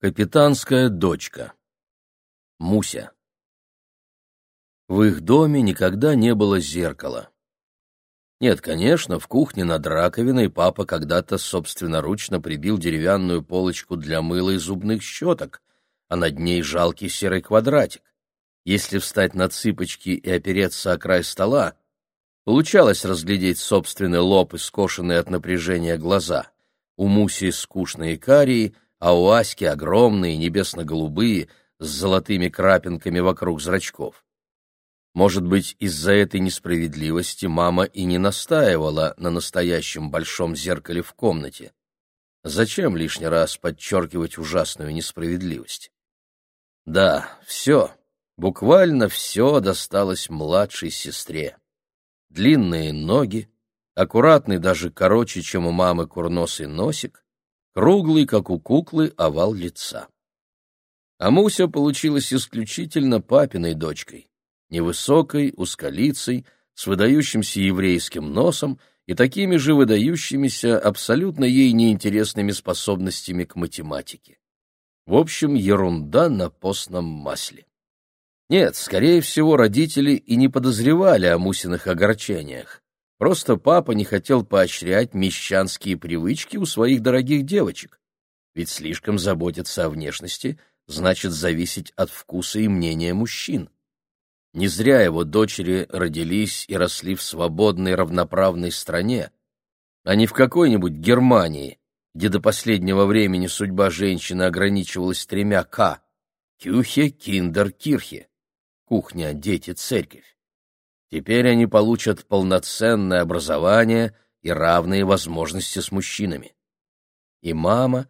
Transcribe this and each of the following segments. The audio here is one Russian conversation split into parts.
Капитанская дочка. Муся. В их доме никогда не было зеркала. Нет, конечно, в кухне над раковиной папа когда-то собственноручно прибил деревянную полочку для мыла и зубных щеток, а над ней жалкий серый квадратик. Если встать на цыпочки и опереться о край стола, получалось разглядеть собственный лоб и скошенные от напряжения глаза. У Муси скучные карии — а у Аськи огромные небесно-голубые с золотыми крапинками вокруг зрачков. Может быть, из-за этой несправедливости мама и не настаивала на настоящем большом зеркале в комнате. Зачем лишний раз подчеркивать ужасную несправедливость? Да, все, буквально все досталось младшей сестре. Длинные ноги, аккуратный даже короче, чем у мамы курносый носик, круглый, как у куклы, овал лица. А Муся получилась исключительно папиной дочкой, невысокой, узколицей, с выдающимся еврейским носом и такими же выдающимися, абсолютно ей неинтересными способностями к математике. В общем, ерунда на постном масле. Нет, скорее всего, родители и не подозревали о Мусиных огорчениях. Просто папа не хотел поощрять мещанские привычки у своих дорогих девочек. Ведь слишком заботиться о внешности значит зависеть от вкуса и мнения мужчин. Не зря его дочери родились и росли в свободной равноправной стране, а не в какой-нибудь Германии, где до последнего времени судьба женщины ограничивалась тремя «К» — «Кюхе», «Киндер», «Кирхе» — кухня, дети, церковь. Теперь они получат полноценное образование и равные возможности с мужчинами. И мама,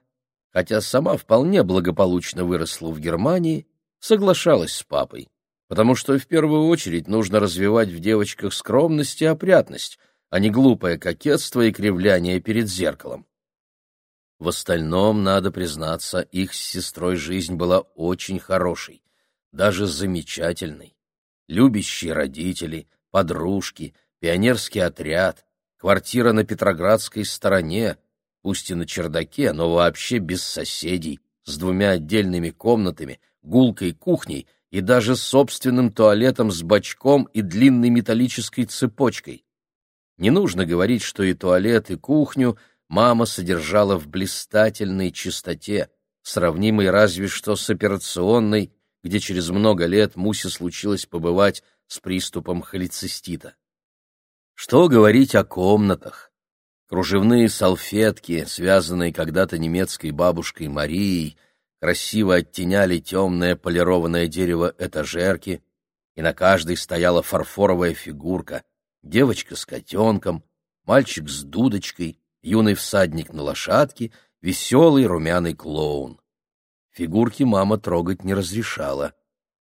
хотя сама вполне благополучно выросла в Германии, соглашалась с папой, потому что в первую очередь нужно развивать в девочках скромность и опрятность, а не глупое кокетство и кривляние перед зеркалом. В остальном, надо признаться, их с сестрой жизнь была очень хорошей, даже замечательной любящие родители, подружки, пионерский отряд, квартира на Петроградской стороне, пусть и на чердаке, но вообще без соседей, с двумя отдельными комнатами, гулкой кухней и даже собственным туалетом с бачком и длинной металлической цепочкой. Не нужно говорить, что и туалет, и кухню мама содержала в блистательной чистоте, сравнимой разве что с операционной где через много лет Мусе случилось побывать с приступом холецистита. Что говорить о комнатах? Кружевные салфетки, связанные когда-то немецкой бабушкой Марией, красиво оттеняли темное полированное дерево этажерки, и на каждой стояла фарфоровая фигурка, девочка с котенком, мальчик с дудочкой, юный всадник на лошадке, веселый румяный клоун. Фигурки мама трогать не разрешала,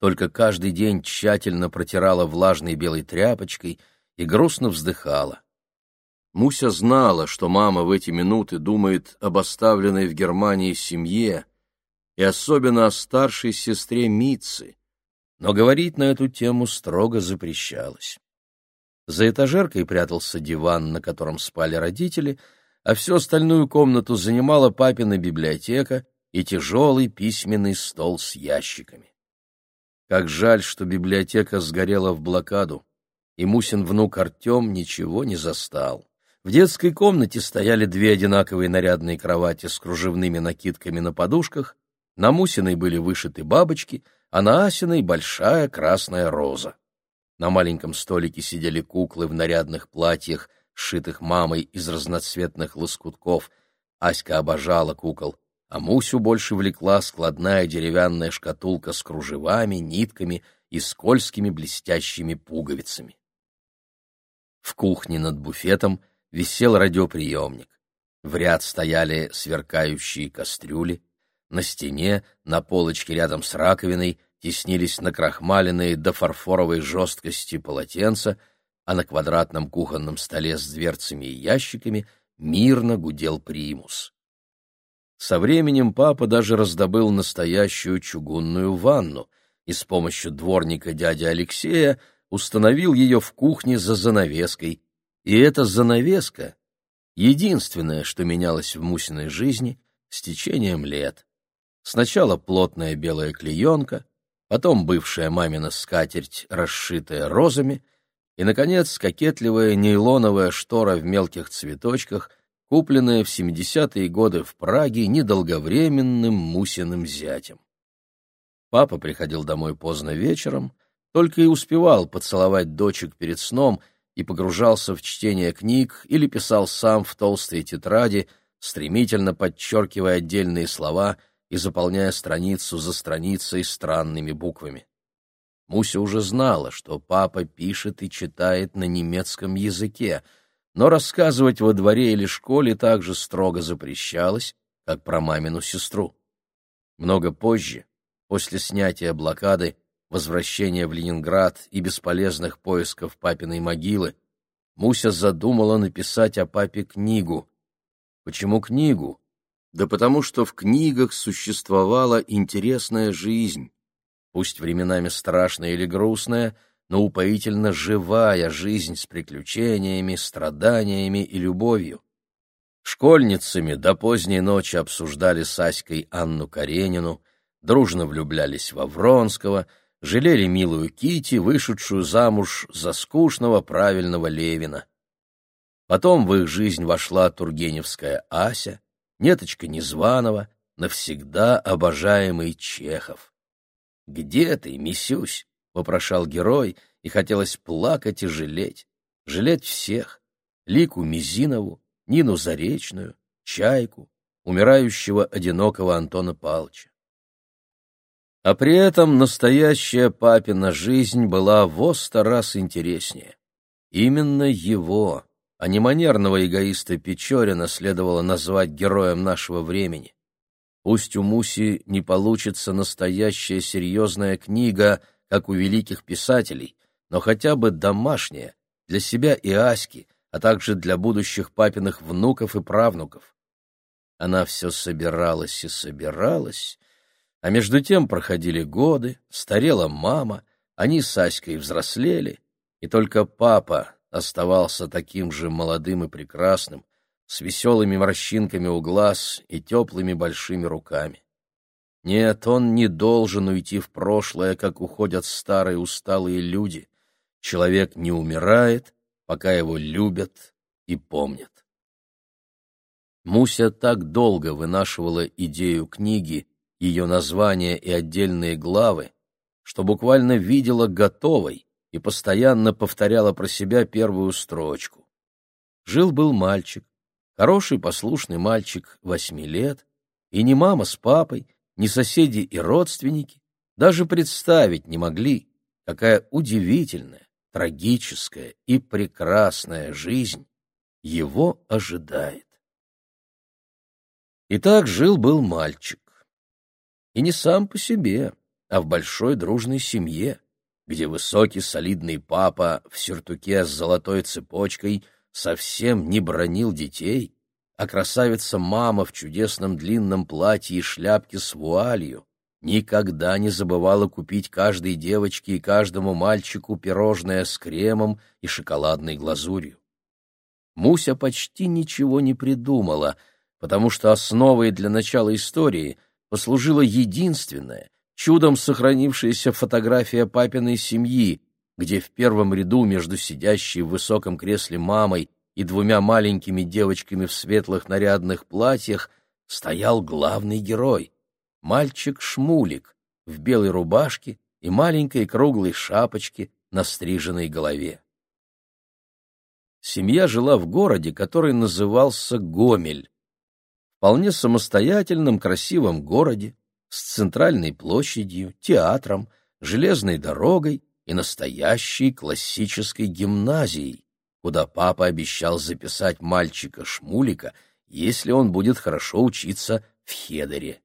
только каждый день тщательно протирала влажной белой тряпочкой и грустно вздыхала. Муся знала, что мама в эти минуты думает об оставленной в Германии семье и особенно о старшей сестре Митцы, но говорить на эту тему строго запрещалось. За этажеркой прятался диван, на котором спали родители, а всю остальную комнату занимала папина библиотека и тяжелый письменный стол с ящиками. Как жаль, что библиотека сгорела в блокаду, и Мусин внук Артем ничего не застал. В детской комнате стояли две одинаковые нарядные кровати с кружевными накидками на подушках, на Мусиной были вышиты бабочки, а на Асиной большая красная роза. На маленьком столике сидели куклы в нарядных платьях, сшитых мамой из разноцветных лоскутков. Аська обожала кукол, а Мусю больше влекла складная деревянная шкатулка с кружевами, нитками и скользкими блестящими пуговицами. В кухне над буфетом висел радиоприемник. В ряд стояли сверкающие кастрюли. На стене, на полочке рядом с раковиной, теснились накрахмаленные до фарфоровой жесткости полотенца, а на квадратном кухонном столе с дверцами и ящиками мирно гудел примус. Со временем папа даже раздобыл настоящую чугунную ванну и с помощью дворника дяди Алексея установил ее в кухне за занавеской. И эта занавеска — единственное, что менялось в Мусиной жизни с течением лет. Сначала плотная белая клеенка, потом бывшая мамина скатерть, расшитая розами, и, наконец, кокетливая нейлоновая штора в мелких цветочках, купленная в 70-е годы в Праге недолговременным Мусиным зятем. Папа приходил домой поздно вечером, только и успевал поцеловать дочек перед сном и погружался в чтение книг или писал сам в толстые тетради, стремительно подчеркивая отдельные слова — и заполняя страницу за страницей странными буквами. Муся уже знала, что папа пишет и читает на немецком языке, но рассказывать во дворе или школе также строго запрещалось, как про мамину сестру. Много позже, после снятия блокады, возвращения в Ленинград и бесполезных поисков папиной могилы, Муся задумала написать о папе книгу. Почему книгу? Да потому что в книгах существовала интересная жизнь, пусть временами страшная или грустная, но упоительно живая жизнь с приключениями, страданиями и любовью. Школьницами до поздней ночи обсуждали с Аськой Анну Каренину, дружно влюблялись во Вронского, жалели милую Кити, вышедшую замуж за скучного правильного Левина. Потом в их жизнь вошла Тургеневская Ася, Неточка Незваного, навсегда обожаемый Чехов. «Где ты, Мисюсь?» — вопрошал герой, и хотелось плакать и жалеть. Жалеть всех. Лику Мизинову, Нину Заречную, Чайку, умирающего одинокого Антона Палча. А при этом настоящая папина жизнь была во сто раз интереснее. Именно его, а не манерного эгоиста Печорина следовало назвать героем нашего времени. Пусть у Муси не получится настоящая серьезная книга, как у великих писателей, но хотя бы домашняя, для себя и Аськи, а также для будущих папиных внуков и правнуков. Она все собиралась и собиралась, а между тем проходили годы, старела мама, они с Аськой взрослели, и только папа, оставался таким же молодым и прекрасным, с веселыми морщинками у глаз и теплыми большими руками. Нет, он не должен уйти в прошлое, как уходят старые усталые люди. Человек не умирает, пока его любят и помнят. Муся так долго вынашивала идею книги, ее название и отдельные главы, что буквально видела готовой, и постоянно повторяла про себя первую строчку. Жил-был мальчик, хороший послушный мальчик восьми лет, и ни мама с папой, ни соседи и родственники даже представить не могли, какая удивительная, трагическая и прекрасная жизнь его ожидает. Итак, жил-был мальчик. И не сам по себе, а в большой дружной семье где высокий солидный папа в сюртуке с золотой цепочкой совсем не бронил детей, а красавица-мама в чудесном длинном платье и шляпке с вуалью никогда не забывала купить каждой девочке и каждому мальчику пирожное с кремом и шоколадной глазурью. Муся почти ничего не придумала, потому что основой для начала истории послужила единственная, чудом сохранившаяся фотография папиной семьи, где в первом ряду между сидящей в высоком кресле мамой и двумя маленькими девочками в светлых нарядных платьях стоял главный герой — мальчик-шмулик в белой рубашке и маленькой круглой шапочке на стриженной голове. Семья жила в городе, который назывался Гомель. Вполне самостоятельном красивом городе, с центральной площадью, театром, железной дорогой и настоящей классической гимназией, куда папа обещал записать мальчика Шмулика, если он будет хорошо учиться в Хедере.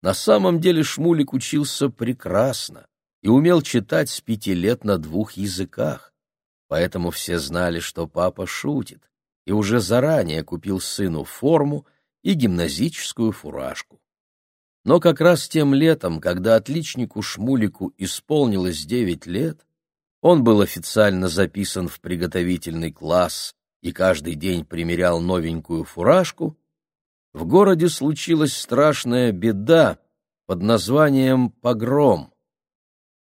На самом деле Шмулик учился прекрасно и умел читать с пяти лет на двух языках, поэтому все знали, что папа шутит, и уже заранее купил сыну форму и гимназическую фуражку. Но как раз тем летом, когда отличнику Шмулику исполнилось девять лет, он был официально записан в приготовительный класс и каждый день примерял новенькую фуражку, в городе случилась страшная беда, под названием «Погром».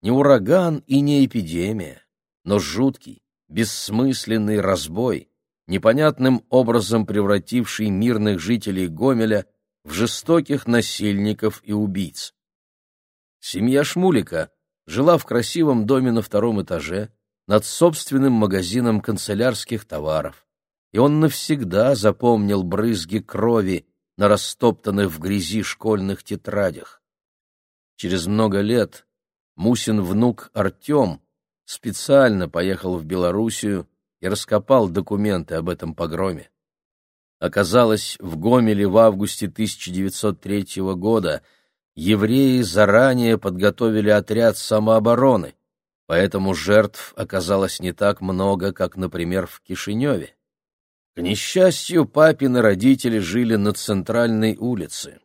Не ураган и не эпидемия, но жуткий, бессмысленный разбой, непонятным образом превративший мирных жителей Гомеля в жестоких насильников и убийц. Семья Шмулика жила в красивом доме на втором этаже над собственным магазином канцелярских товаров, и он навсегда запомнил брызги крови на растоптанных в грязи школьных тетрадях. Через много лет Мусин внук Артем специально поехал в Белоруссию и раскопал документы об этом погроме. Оказалось, в Гомеле в августе 1903 года евреи заранее подготовили отряд самообороны, поэтому жертв оказалось не так много, как, например, в Кишиневе. К несчастью, папины родители жили на центральной улице.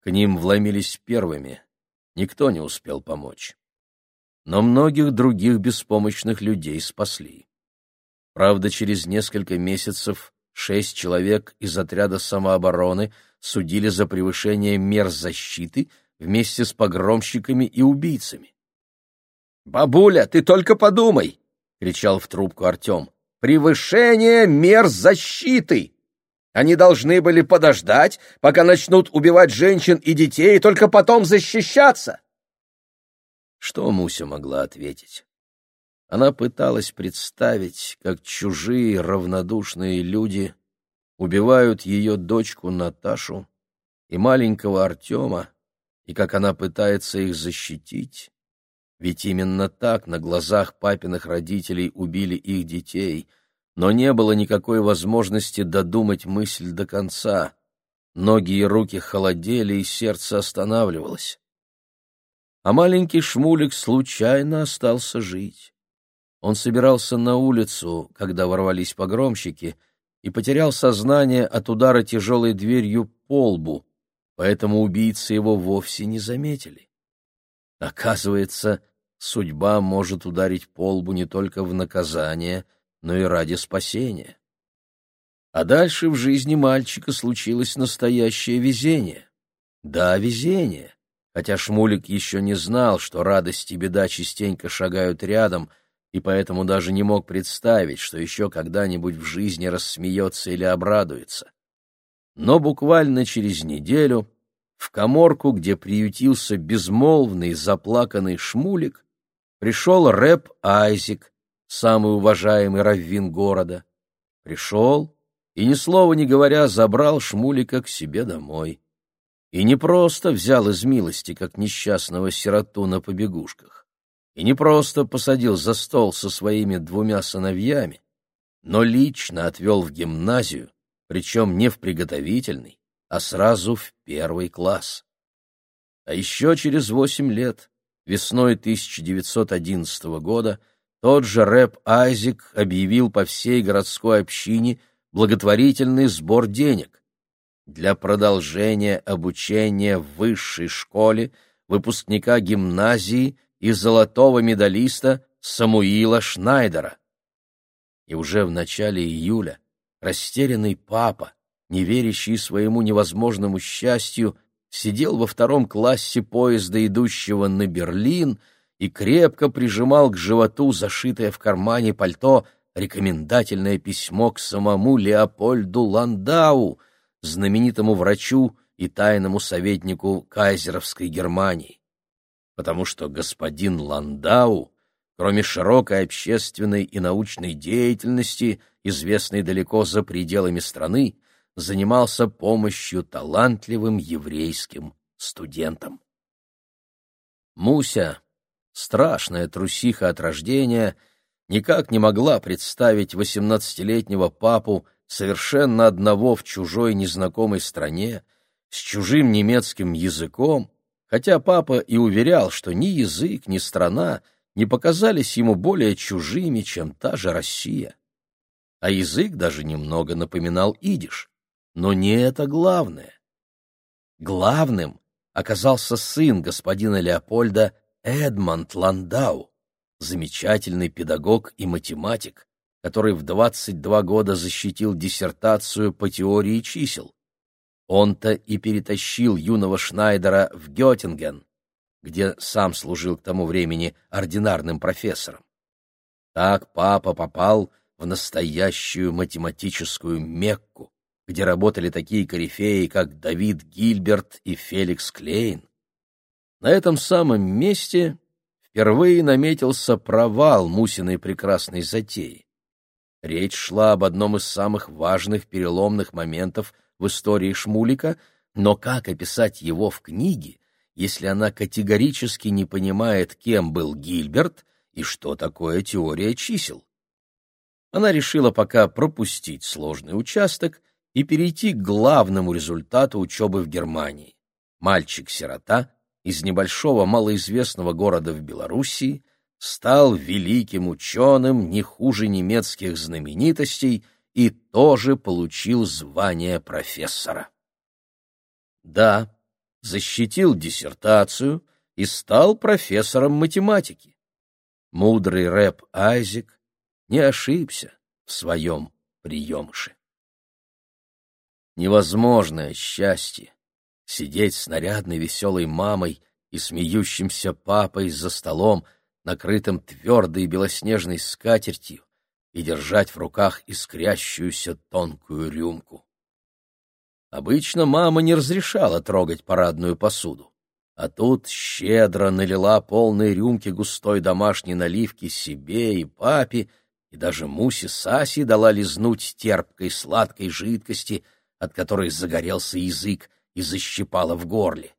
К ним вломились первыми. Никто не успел помочь. Но многих других беспомощных людей спасли. Правда, через несколько месяцев шесть человек из отряда самообороны судили за превышение мер защиты вместе с погромщиками и убийцами. «Бабуля, ты только подумай!» — кричал в трубку Артем. «Превышение мер защиты! Они должны были подождать, пока начнут убивать женщин и детей, и только потом защищаться!» Что Муся могла ответить? Она пыталась представить, как чужие равнодушные люди убивают ее дочку Наташу и маленького Артема, и как она пытается их защитить. Ведь именно так на глазах папиных родителей убили их детей, но не было никакой возможности додумать мысль до конца. Ноги и руки холодели, и сердце останавливалось. А маленький Шмулик случайно остался жить. Он собирался на улицу, когда ворвались погромщики, и потерял сознание от удара тяжелой дверью по лбу, поэтому убийцы его вовсе не заметили. Оказывается, судьба может ударить по лбу не только в наказание, но и ради спасения. А дальше в жизни мальчика случилось настоящее везение. Да, везение, хотя Шмулик еще не знал, что радость и беда частенько шагают рядом — и поэтому даже не мог представить, что еще когда-нибудь в жизни рассмеется или обрадуется. Но буквально через неделю в коморку, где приютился безмолвный, заплаканный шмулик, пришел рэп Айзик, самый уважаемый раввин города. Пришел и, ни слова не говоря, забрал шмулика к себе домой. И не просто взял из милости, как несчастного сироту на побегушках и не просто посадил за стол со своими двумя сыновьями, но лично отвел в гимназию, причем не в приготовительный, а сразу в первый класс. А еще через восемь лет, весной 1911 года, тот же рэп Айзек объявил по всей городской общине благотворительный сбор денег для продолжения обучения в высшей школе выпускника гимназии и золотого медалиста Самуила Шнайдера. И уже в начале июля растерянный папа, не верящий своему невозможному счастью, сидел во втором классе поезда, идущего на Берлин, и крепко прижимал к животу зашитое в кармане пальто рекомендательное письмо к самому Леопольду Ландау, знаменитому врачу и тайному советнику кайзеровской Германии. Потому что господин Ландау, кроме широкой общественной и научной деятельности, известной далеко за пределами страны, занимался помощью талантливым еврейским студентам. Муся, страшная трусиха от рождения, никак не могла представить восемнадцатилетнего папу совершенно одного в чужой незнакомой стране, с чужим немецким языком, хотя папа и уверял, что ни язык, ни страна не показались ему более чужими, чем та же Россия. А язык даже немного напоминал идиш. Но не это главное. Главным оказался сын господина Леопольда Эдмонд Ландау, замечательный педагог и математик, который в 22 года защитил диссертацию по теории чисел. Он-то и перетащил юного Шнайдера в Геттинген, где сам служил к тому времени ординарным профессором. Так папа попал в настоящую математическую Мекку, где работали такие корифеи, как Давид Гильберт и Феликс Клейн. На этом самом месте впервые наметился провал Мусиной прекрасной затеи. Речь шла об одном из самых важных переломных моментов в истории Шмулика, но как описать его в книге, если она категорически не понимает, кем был Гильберт и что такое теория чисел? Она решила пока пропустить сложный участок и перейти к главному результату учебы в Германии. Мальчик-сирота из небольшого малоизвестного города в Белоруссии стал великим ученым не хуже немецких знаменитостей и тоже получил звание профессора. Да, защитил диссертацию и стал профессором математики. Мудрый рэп Айзек не ошибся в своем приемыше. Невозможное счастье — сидеть с нарядной веселой мамой и смеющимся папой за столом, накрытым твердой белоснежной скатертью, и держать в руках искрящуюся тонкую рюмку. Обычно мама не разрешала трогать парадную посуду, а тут щедро налила полные рюмки густой домашней наливки себе и папе, и даже Мусе Саси дала лизнуть терпкой сладкой жидкости, от которой загорелся язык и защипала в горле.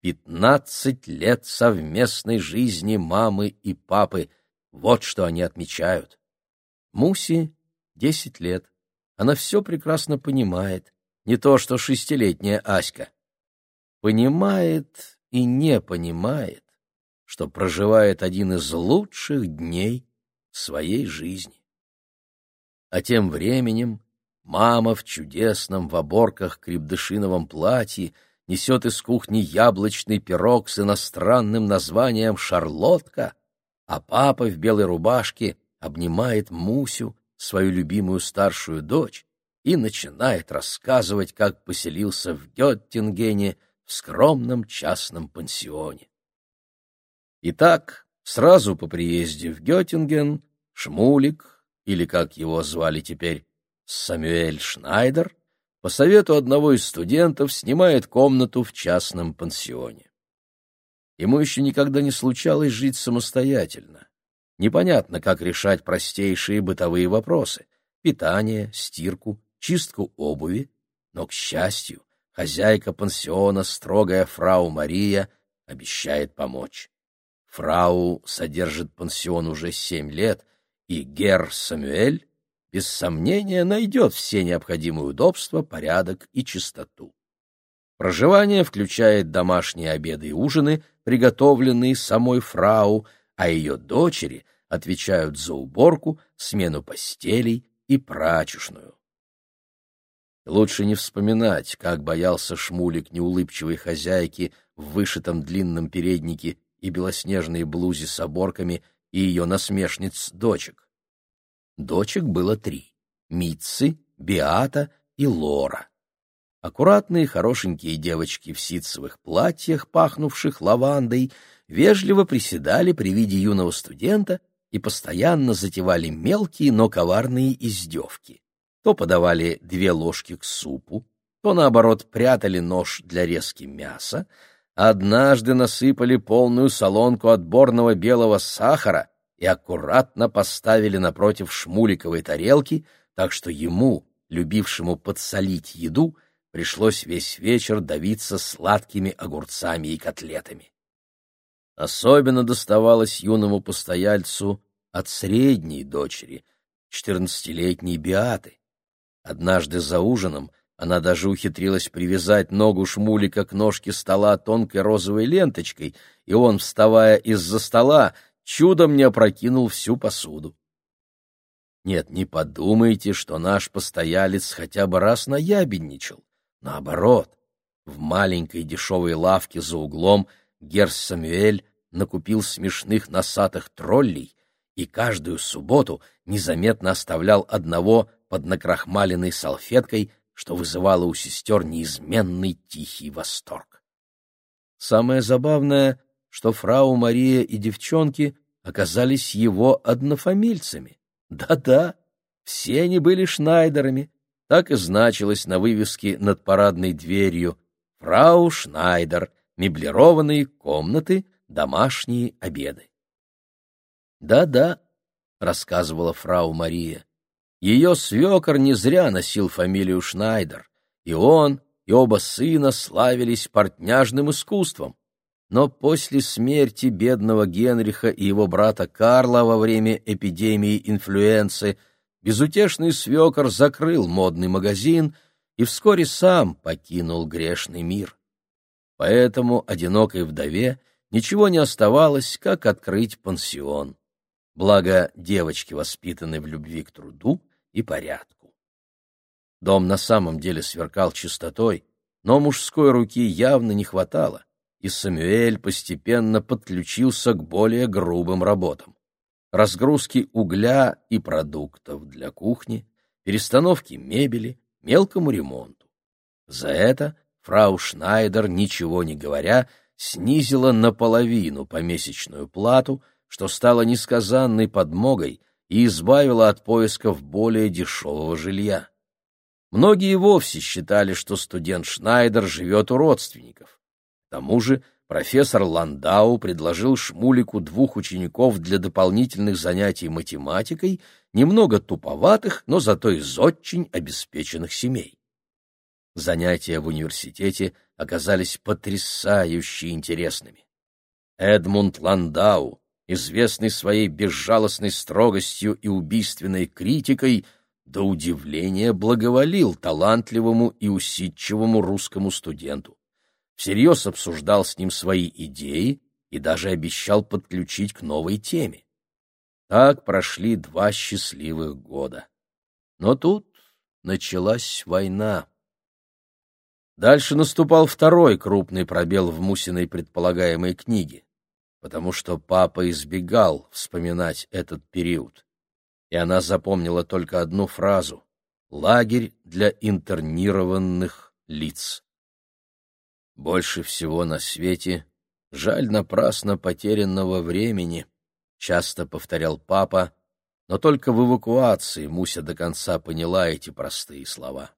Пятнадцать лет совместной жизни мамы и папы — вот что они отмечают. Мусе десять лет. Она все прекрасно понимает, не то что шестилетняя Аська. Понимает и не понимает, что проживает один из лучших дней своей жизни. А тем временем мама в чудесном в оборках крепдышиновом платье несет из кухни яблочный пирог с иностранным названием «Шарлотка», а папа в белой рубашке обнимает Мусю, свою любимую старшую дочь, и начинает рассказывать, как поселился в Геттингене в скромном частном пансионе. Итак, сразу по приезде в Геттинген Шмулик, или как его звали теперь, Самюэль Шнайдер, по совету одного из студентов снимает комнату в частном пансионе. Ему еще никогда не случалось жить самостоятельно. Непонятно, как решать простейшие бытовые вопросы — питание, стирку, чистку обуви, но, к счастью, хозяйка пансиона, строгая фрау Мария, обещает помочь. Фрау содержит пансион уже семь лет, и гер Самюэль без сомнения найдет все необходимые удобства, порядок и чистоту. Проживание включает домашние обеды и ужины, приготовленные самой фрау, а ее дочери отвечают за уборку, смену постелей и прачечную. Лучше не вспоминать, как боялся Шмулик неулыбчивой хозяйки в вышитом длинном переднике и белоснежной блузе с оборками и ее насмешниц дочек. Было три — Митцы, Биата и Лора. Аккуратные, хорошенькие девочки в ситцевых платьях, пахнувших лавандой, вежливо приседали при виде юного студента и постоянно затевали мелкие, но коварные издевки. То подавали две ложки к супу, то, наоборот, прятали нож для резки мяса, однажды насыпали полную солонку отборного белого сахара и аккуратно поставили напротив шмуликовой тарелки, так что ему, любившему подсолить еду, пришлось весь вечер давиться сладкими огурцами и котлетами. Особенно доставалось юному постояльцу от средней дочери, четырнадцатилетней Биаты. Однажды за ужином она даже ухитрилась привязать ногу шмулика к ножке стола тонкой розовой ленточкой, и он, вставая из-за стола, чудом не опрокинул всю посуду. Нет, не подумайте, что наш постоялец хотя бы раз наябедничал. Наоборот, в маленькой дешевой лавке за углом Герс Самюэль накупил смешных носатых троллей и каждую субботу незаметно оставлял одного под накрахмаленной салфеткой, что вызывало у сестер неизменный тихий восторг. Самое забавное, что фрау Мария и девчонки оказались его однофамильцами. Да-да, все они были Шнайдерами, так и значилось на вывеске над парадной дверью «Фрау Шнайдер, меблированные комнаты, домашние обеды». «Да-да», — рассказывала фрау Мария, — «ее свекор не зря носил фамилию Шнайдер, и он, и оба сына славились портняжным искусством. Но после смерти бедного Генриха и его брата Карла во время эпидемии инфлюенции — безутешный свекор закрыл модный магазин и вскоре сам покинул грешный мир. Поэтому одинокой вдове ничего не оставалось, как открыть пансион. Благо девочки воспитаны в любви к труду и порядку. Дом на самом деле сверкал чистотой, но мужской руки явно не хватало, и Самюэль постепенно подключился к более грубым работам разгрузки угля и продуктов для кухни, перестановки мебели, мелкому ремонту. За это фрау Шнайдер, ничего не говоря, снизила наполовину помесячную плату, что стало несказанной подмогой и избавила от поисков более дешевого жилья. Многие вовсе считали, что студент Шнайдер живет у родственников. Тому же профессор Ландау предложил Шмулику двух учеников для дополнительных занятий математикой, немного туповатых, но зато из очень обеспеченных семей. Занятия в университете оказались потрясающе интересными. Эдмунд Ландау, известный своей безжалостной строгостью и убийственной критикой, до удивления благоволил талантливому и усидчивому русскому студенту всерьез обсуждал с ним свои идеи и даже обещал подключить к новой теме. Так прошли два счастливых года. Но тут началась война. Дальше наступал второй крупный пробел в Мусиной предполагаемой книге, потому что папа избегал вспоминать этот период, и она запомнила только одну фразу — «лагерь для интернированных лиц». Больше всего на свете жаль напрасно потерянного времени, часто повторял папа, но только в эвакуации Муся до конца поняла эти простые слова.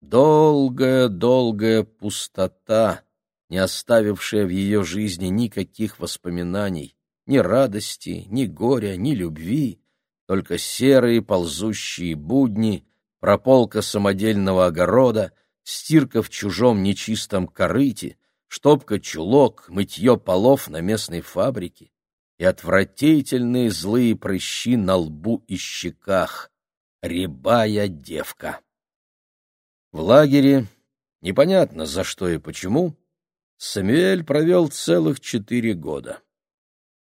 Долгая-долгая пустота, не оставившая в ее жизни никаких воспоминаний, ни радости, ни горя, ни любви, только серые ползущие будни, прополка самодельного огорода — стирка в чужом нечистом корыте, штопка чулок, мытье полов на местной фабрике и отвратительные злые прыщи на лбу и щеках. Рябая девка. В лагере, непонятно за что и почему, Самюэль провел целых четыре года.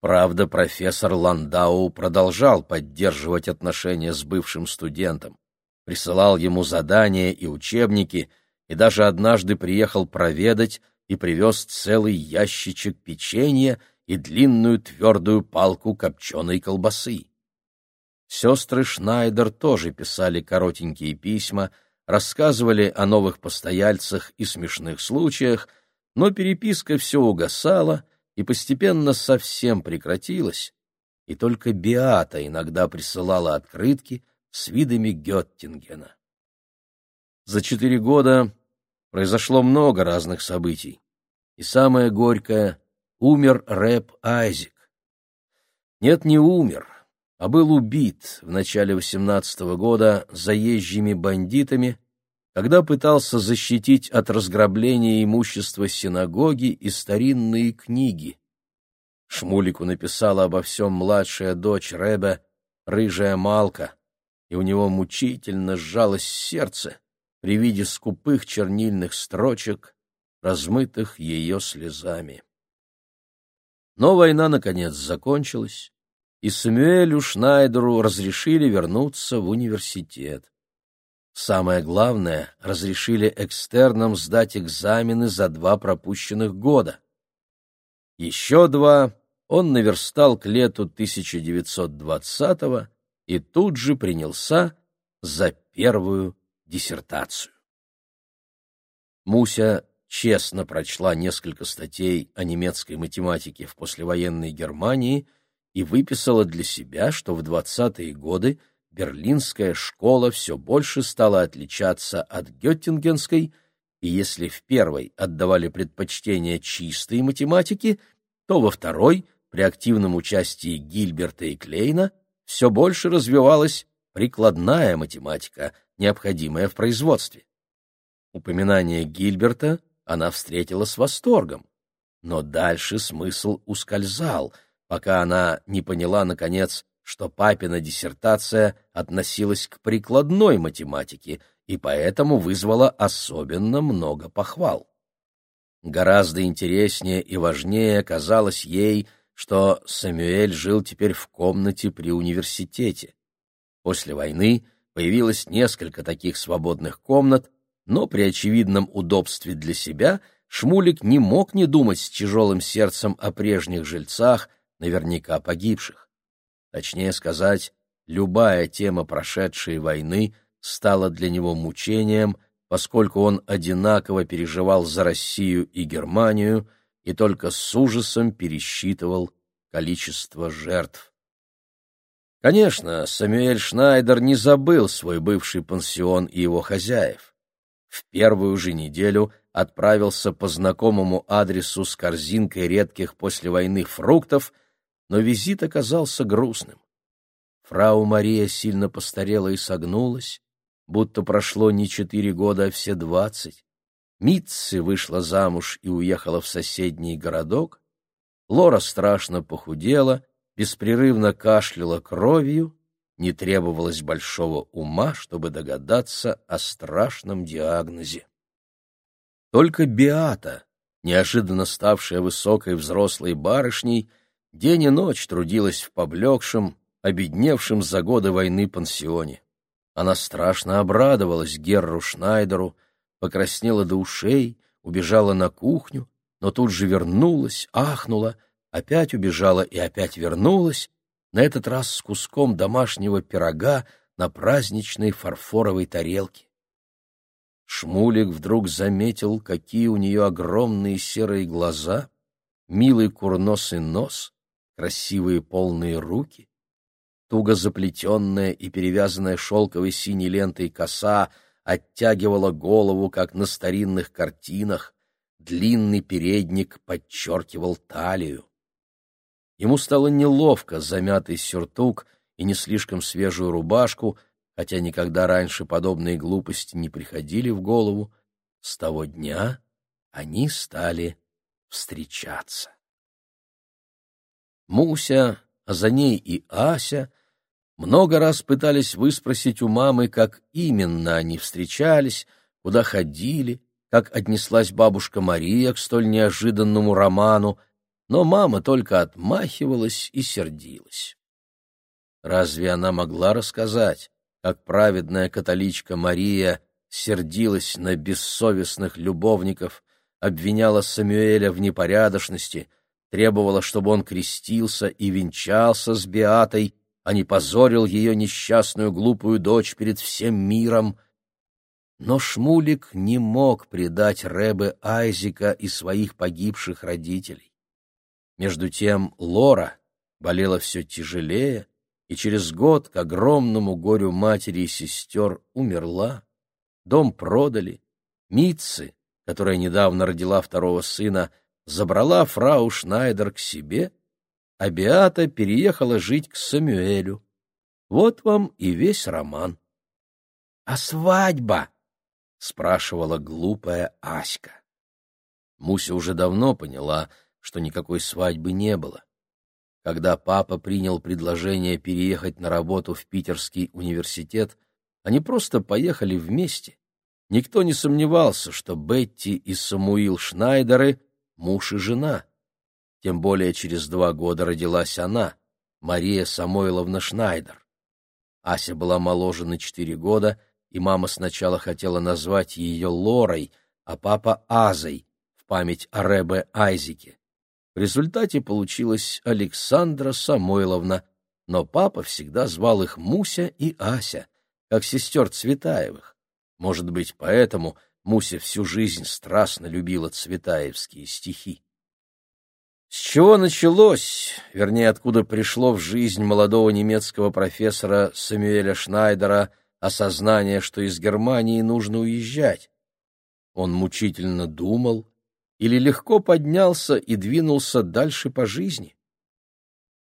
Правда, профессор Ландау продолжал поддерживать отношения с бывшим студентом, присылал ему задания и учебники — и даже однажды приехал проведать и привез целый ящичек печенья и длинную твердую палку копченой колбасы. Сестры Шнайдер тоже писали коротенькие письма, рассказывали о новых постояльцах и смешных случаях, но переписка все угасала и постепенно совсем прекратилась, и только Биата иногда присылала открытки с видами Геттингена. За четыре года произошло много разных событий. И самое горькое — умер рэп Айзек. Нет, не умер, а был убит в начале восемнадцатого года заезжими бандитами, когда пытался защитить от разграбления имущества синагоги и старинные книги. Шмулику написала обо всем младшая дочь Рэбе, рыжая Малка, и у него мучительно сжалось сердце, при виде скупых чернильных строчек, размытых ее слезами. Но война, наконец, закончилась, и Самюэлю Шнайдеру разрешили вернуться в университет. Самое главное, разрешили экстернам сдать экзамены за два пропущенных года. Еще два он наверстал к лету 1920-го и тут же принялся за первую диссертацию. Муся честно прочла несколько статей о немецкой математике в послевоенной Германии и выписала для себя, что в 20-е годы берлинская школа все больше стала отличаться от геттингенской, и если в первой отдавали предпочтение чистой математике, то во второй, при активном участии Гильберта и Клейна, все больше развивалась прикладная математика, необходимая в производстве. Упоминание Гильберта она встретила с восторгом, но дальше смысл ускользал, пока она не поняла, наконец, что папина диссертация относилась к прикладной математике и поэтому вызвала особенно много похвал. Гораздо интереснее и важнее казалось ей, что Самюэль жил теперь в комнате при университете. После войны появилось несколько таких свободных комнат, но при очевидном удобстве для себя Шмулик не мог не думать с тяжелым сердцем о прежних жильцах, наверняка погибших. Точнее сказать, любая тема прошедшей войны стала для него мучением, поскольку он одинаково переживал за Россию и Германию и только с ужасом пересчитывал количество жертв. Конечно, Самюэль Шнайдер не забыл свой бывший пансион и его хозяев. В первую же неделю отправился по знакомому адресу с корзинкой редких после войны фруктов — но визит оказался грустным. Фрау Мария сильно постарела и согнулась, будто прошло не четыре года, а все двадцать. Митцы вышла замуж и уехала в соседний городок. Лора страшно похудела, беспрерывно кашляла кровью, не требовалось большого ума, чтобы догадаться о страшном диагнозе. Только Биата, неожиданно ставшая высокой взрослой барышней, день и ночь трудилась в поблекшем, обедневшем за годы войны пансионе. Она страшно обрадовалась Герру Шнайдеру, покраснела до ушей, убежала на кухню, но тут же вернулась, ахнула, опять убежала и опять вернулась, на этот раз с куском домашнего пирога на праздничной фарфоровой тарелке. Шмулик вдруг заметил, какие у нее огромные серые глаза, милый курносый нос, красивые полные руки, туго заплетенная и перевязанная шелковой синей лентой коса оттягивала голову, как на старинных картинах, длинный передник подчеркивал талию. Ему стало неловко замятый сюртук и не слишком свежую рубашку, хотя никогда раньше подобные глупости не приходили в голову. С того дня они стали встречаться. Муся, а за ней и Ася много раз пытались выспросить у мамы, как именно они встречались, куда ходили, как отнеслась бабушка Мария к столь неожиданному роману, но мама только отмахивалась и сердилась. Разве она могла рассказать, как праведная католичка Мария сердилась на бессовестных любовников, обвиняла Самуэля в непорядочности, требовала, чтобы он крестился и венчался с Беатой, а не позорил ее несчастную глупую дочь перед всем миром. Но Шмулик не мог предать Ребе Айзика и своих погибших родителей. Между тем Лора болела все тяжелее, и через год, к огромному горю матери и сестер, умерла. Дом продали. Митцы, которая недавно родила второго сына, забрала фрау Шнайдер к себе, а Беата переехала жить к Самюэлю. Вот вам и весь роман. — А свадьба? — спрашивала глупая Аська. Муся уже давно поняла, что никакой свадьбы не было. Когда папа принял предложение переехать на работу в Питерский университет, они просто поехали вместе. Никто не сомневался, что Бетти и Самуил Шнайдеры муж и жена. Тем более через два года родилась она, Мария Самойловна Шнайдер. Ася была моложе на четыре года, и мама сначала хотела назвать ее Лорой, а папа — Азой, в память о Ребе Айзеке. В результате получилась Александра Самойловна, но папа всегда звал их Муся и Ася, как сестер Цветаевых. Может быть, поэтому Муся всю жизнь страстно любила цветаевские стихи. С чего началось, вернее, откуда пришло в жизнь молодого немецкого профессора Самюэля Шнайдера осознание, что из Германии нужно уезжать? Он мучительно думал или легко поднялся и двинулся дальше по жизни?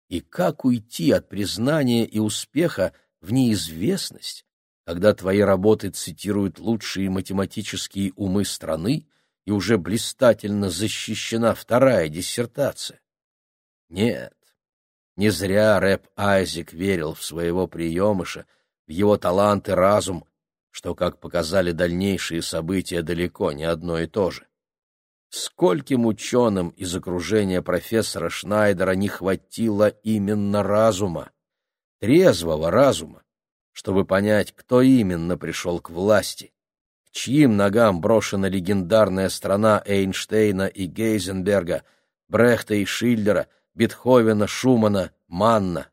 И как уйти от признания и успеха в неизвестность, когда твои работы цитируют лучшие математические умы страны, и уже блистательно защищена вторая диссертация. Нет, не зря рэп Айзек верил в своего приемыша, в его талант и разум, что, как показали дальнейшие события, далеко не одно и то же. Скольким ученым из окружения профессора Шнайдера не хватило именно разума, трезвого разума, чтобы понять, кто именно пришел к власти, чьим ногам брошена легендарная страна Эйнштейна и Гейзенберга, Брехта и Шиллера, Бетховена, Шумана, Манна.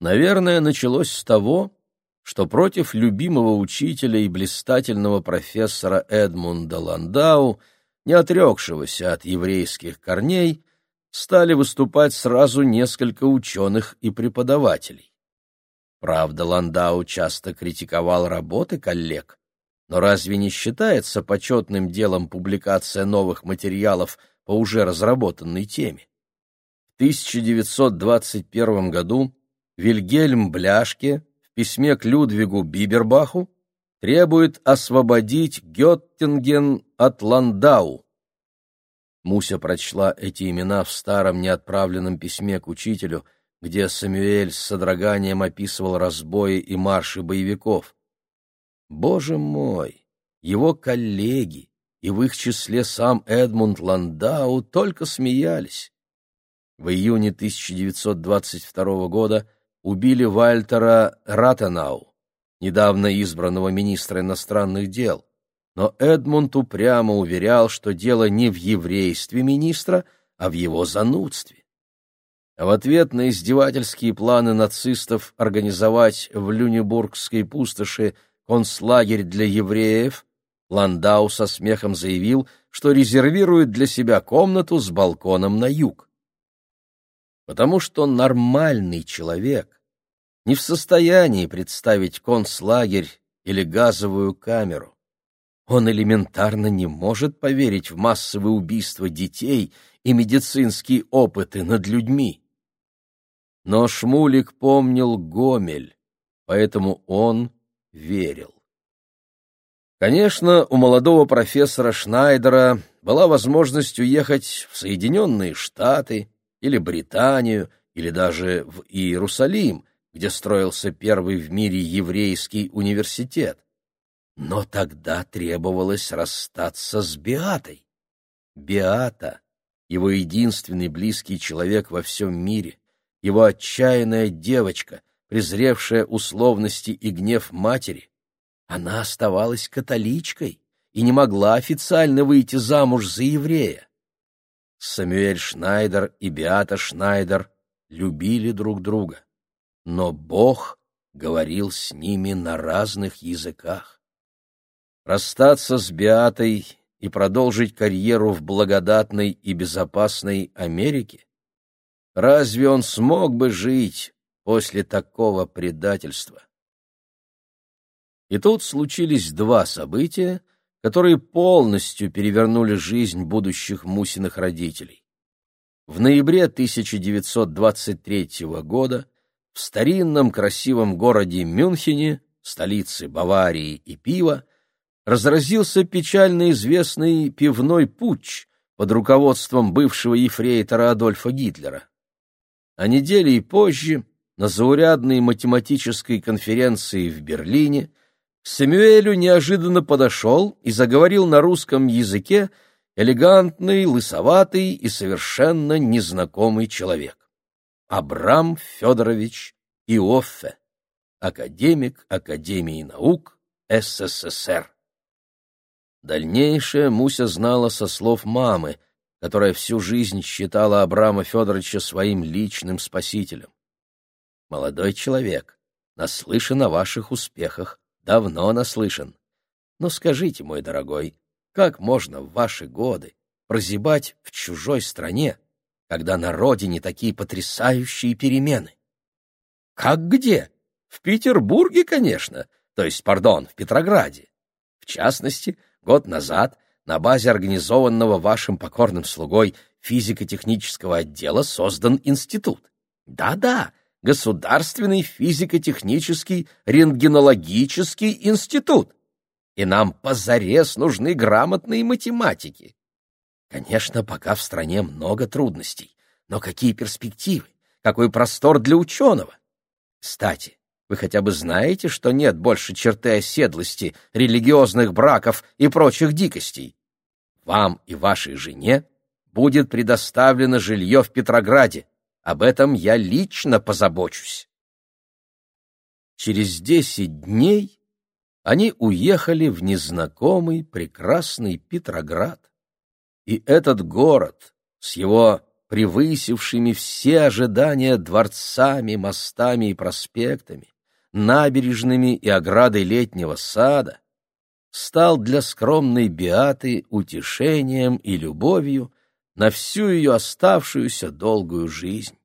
Наверное, началось с того, что против любимого учителя и блистательного профессора Эдмунда Ландау, не отрекшегося от еврейских корней, стали выступать сразу несколько ученых и преподавателей. Правда, Ландау часто критиковал работы коллег, но разве не считается почетным делом публикация новых материалов по уже разработанной теме? В 1921 году Вильгельм Бляшке в письме к Людвигу Бибербаху требует освободить Геттинген от Ландау. Муся прочла эти имена в старом неотправленном письме к учителю, где Самюэль с содроганием описывал разбои и марши боевиков. Боже мой! Его коллеги, и в их числе сам Эдмунд Ландау, только смеялись. В июне 1922 года убили Вальтера Ратенау, недавно избранного министра иностранных дел. Но Эдмунд упрямо уверял, что дело не в еврействе министра, а в его занудстве. А в ответ на издевательские планы нацистов организовать в Люнебургской пустоши концлагерь для евреев, Ландау со смехом заявил, что резервирует для себя комнату с балконом на юг. Потому что нормальный человек не в состоянии представить концлагерь или газовую камеру. Он элементарно не может поверить в массовые убийства детей и медицинские опыты над людьми. Но Шмулик помнил Гомель, поэтому он верил. Конечно, у молодого профессора Шнайдера была возможность уехать в Соединенные Штаты или Британию, или даже в Иерусалим, где строился первый в мире еврейский университет. Но тогда требовалось расстаться с Беатой. Беата — его единственный близкий человек во всем мире, его отчаянная девочка — презревшая условности и гнев матери, она оставалась католичкой и не могла официально выйти замуж за еврея. Самюэль Шнайдер и Беата Шнайдер любили друг друга, но Бог говорил с ними на разных языках. Расстаться с Беатой и продолжить карьеру в благодатной и безопасной Америке? Разве он смог бы жить после такого предательства. И тут случились два события, которые полностью перевернули жизнь будущих Мусиных родителей. В ноябре 1923 года в старинном красивом городе Мюнхене, столице Баварии и пива, разразился печально известный пивной путч под руководством бывшего ефрейтора Адольфа Гитлера. А недели и позже на заурядной математической конференции в Берлине Самюэлю неожиданно подошел и заговорил на русском языке элегантный, лысоватый и совершенно незнакомый человек. Абрам Федорович Иоффе, академик Академии наук СССР. Дальнейшее Муся знала со слов мамы, которая всю жизнь считала Абрама Федоровича своим личным спасителем. Молодой человек, наслышан о ваших успехах, давно наслышан. Но скажите, мой дорогой, как можно в ваши годы прозябать в чужой стране, когда на родине такие потрясающие перемены? Как где? В Петербурге, конечно, то есть, пардон, в Петрограде. В частности, год назад на базе организованного вашим покорным слугой физико-технического отдела создан институт. Да-да, Государственный физико-технический рентгенологический институт. И нам позарез нужны грамотные математики. Конечно, пока в стране много трудностей, но какие перспективы, какой простор для ученого. Кстати, вы хотя бы знаете, что нет больше черты оседлости, религиозных браков и прочих дикостей? Вам и вашей жене будет предоставлено жилье в Петрограде. Об этом я лично позабочусь. Через десять дней они уехали в незнакомый прекрасный Петроград. И этот город с его превысившими все ожидания дворцами, мостами и проспектами, набережными и оградой летнего сада, стал для скромной Биаты утешением и любовью на всю ее оставшуюся долгую жизнь.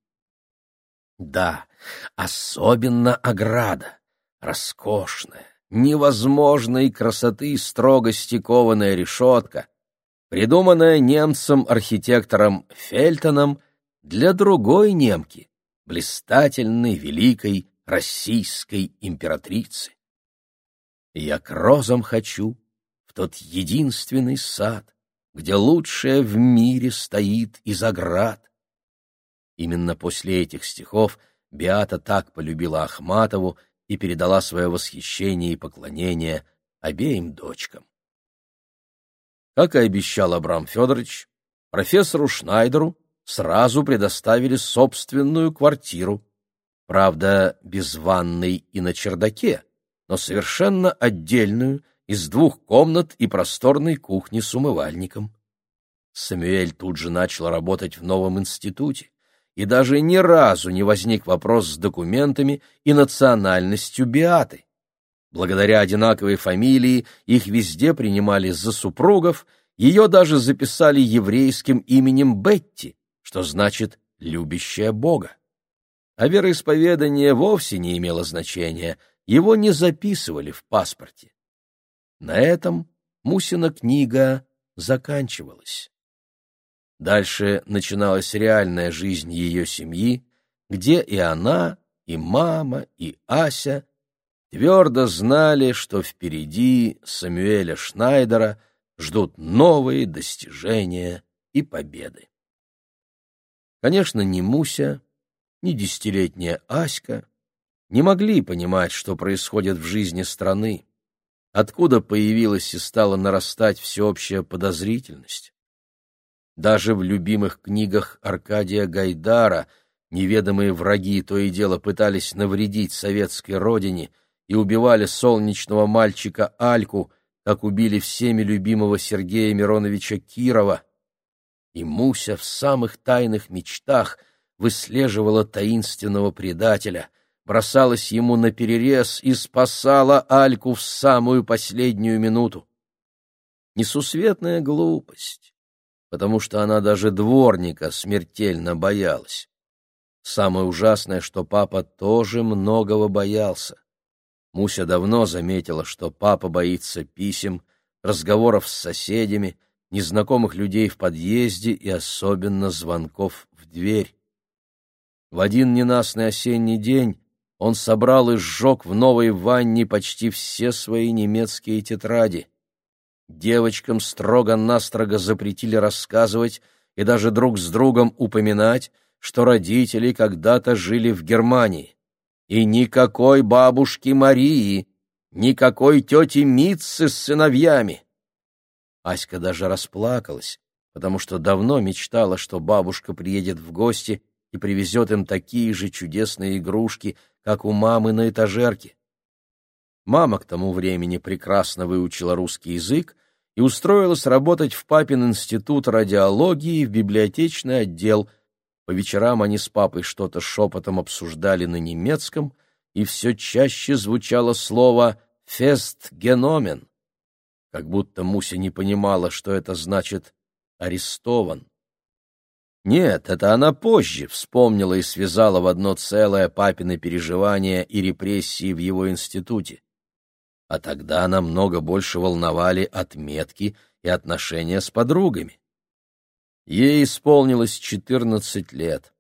Да, особенно ограда, роскошная, невозможной красоты и строгости кованая решетка, придуманная немцем-архитектором Фельтоном для другой немки, блистательной, великой российской императрицы. Я к розам хочу в тот единственный сад, где лучшее в мире стоит из оград. Именно после этих стихов Биата так полюбила Ахматову и передала свое восхищение и поклонение обеим дочкам. Как и обещал Абрам Федорович, профессору Шнайдеру сразу предоставили собственную квартиру, правда, без ванной и на чердаке, но совершенно отдельную, из двух комнат и просторной кухни с умывальником. Самюэль тут же начал работать в новом институте, и даже ни разу не возник вопрос с документами и национальностью Биаты. Благодаря одинаковой фамилии их везде принимали за супругов, ее даже записали еврейским именем Бетти, что значит «любящая Бога». А вероисповедание вовсе не имело значения, его не записывали в паспорте. На этом Мусина книга заканчивалась. Дальше начиналась реальная жизнь ее семьи, где и она, и мама, и Ася твердо знали, что впереди Самуэля Шнайдера ждут новые достижения и победы. Конечно, ни Муся, ни десятилетняя Аська не могли понимать, что происходит в жизни страны откуда появилась и стала нарастать всеобщая подозрительность. Даже в любимых книгах Аркадия Гайдара неведомые враги то и дело пытались навредить советской родине и убивали солнечного мальчика Альку, как убили всеми любимого Сергея Мироновича Кирова. И Муся в самых тайных мечтах выслеживала таинственного предателя, бросалась ему на перерез и спасала Альку в самую последнюю минуту. Несусветная глупость, потому что она даже дворника смертельно боялась. Самое ужасное, что папа тоже многого боялся. Муся давно заметила, что папа боится писем, разговоров с соседями, незнакомых людей в подъезде и особенно звонков в дверь. В один ненастный осенний день он собрал и сжег в новой ванне почти все свои немецкие тетради. Девочкам строго-настрого запретили рассказывать и даже друг с другом упоминать, что родители когда-то жили в Германии. И никакой бабушки Марии, никакой тети Митцы с сыновьями. Аська даже расплакалась, потому что давно мечтала, что бабушка приедет в гости и привезет им такие же чудесные игрушки, как у мамы на этажерке. Мама к тому времени прекрасно выучила русский язык и устроилась работать в папин институт радиологии в библиотечный отдел. По вечерам они с папой что-то шепотом обсуждали на немецком, и все чаще звучало слово «фестгеномен». как будто Муся не понимала, что это значит «арестован». Нет, это она позже вспомнила и связала в одно целое папины переживания и репрессии в его институте. А тогда она много больше волновали отметки и отношения с подругами. Ей исполнилось четырнадцать лет.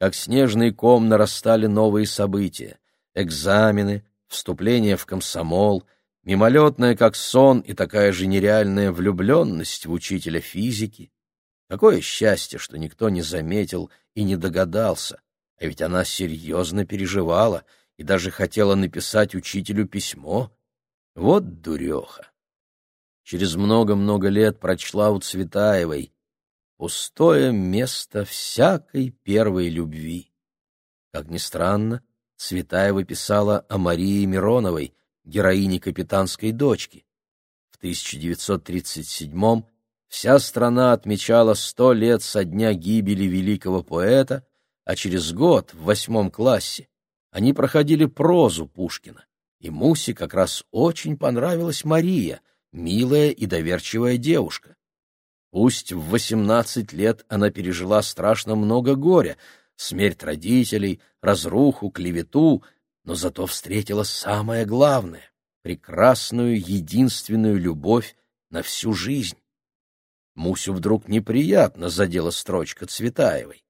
Как снежный ком нарастали новые события — экзамены, вступление в комсомол, мимолетная, как сон, и такая же нереальная влюбленность в учителя физики. Какое счастье, что никто не заметил и не догадался, а ведь она серьезно переживала и даже хотела написать учителю письмо. Вот дуреха. Через много-много лет прочла у Цветаевой «Пустое место всякой первой любви». Как ни странно, Цветаева писала о Марии Мироновой, героине капитанской дочки. В 1937 вся страна отмечала сто лет со дня гибели великого поэта, а через год, в восьмом классе, они проходили прозу Пушкина, и Мусе как раз очень понравилась Мария, милая и доверчивая девушка. Пусть в восемнадцать лет она пережила страшно много горя, смерть родителей, разруху, клевету, но зато встретила самое главное — прекрасную единственную любовь на всю жизнь. Мусю вдруг неприятно задела строчка Цветаевой.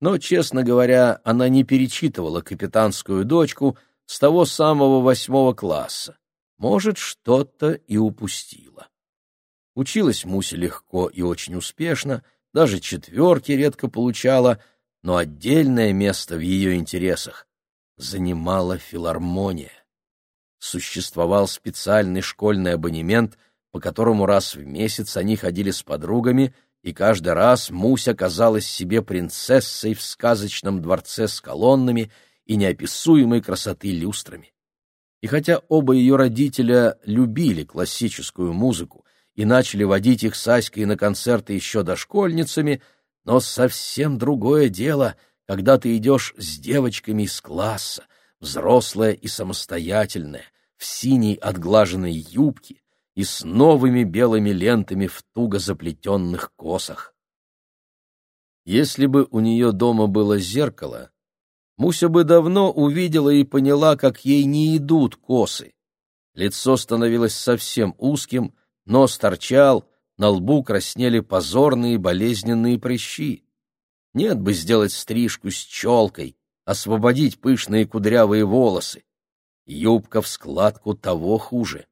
Но, честно говоря, она не перечитывала капитанскую дочку с того самого восьмого класса. Может, что-то и упустила. Училась Муся легко и очень успешно, даже четверки редко получала, но отдельное место в ее интересах занимала филармония. Существовал специальный школьный абонемент, по которому раз в месяц они ходили с подругами, и каждый раз Муся казалась себе принцессой в сказочном дворце с колоннами и неописуемой красоты люстрами. И хотя оба ее родителя любили классическую музыку и начали водить их с Аськой на концерты еще дошкольницами, но совсем другое дело, когда ты идешь с девочками из класса, взрослая и самостоятельная, в синей отглаженной юбке и с новыми белыми лентами в туго заплетенных косах. Если бы у нее дома было зеркало, Муся бы давно увидела и поняла, как ей не идут косы. Лицо становилось совсем узким, нос торчал, на лбу краснели позорные болезненные прыщи. Нет бы сделать стрижку с челкой, освободить пышные кудрявые волосы. Юбка в складку того хуже.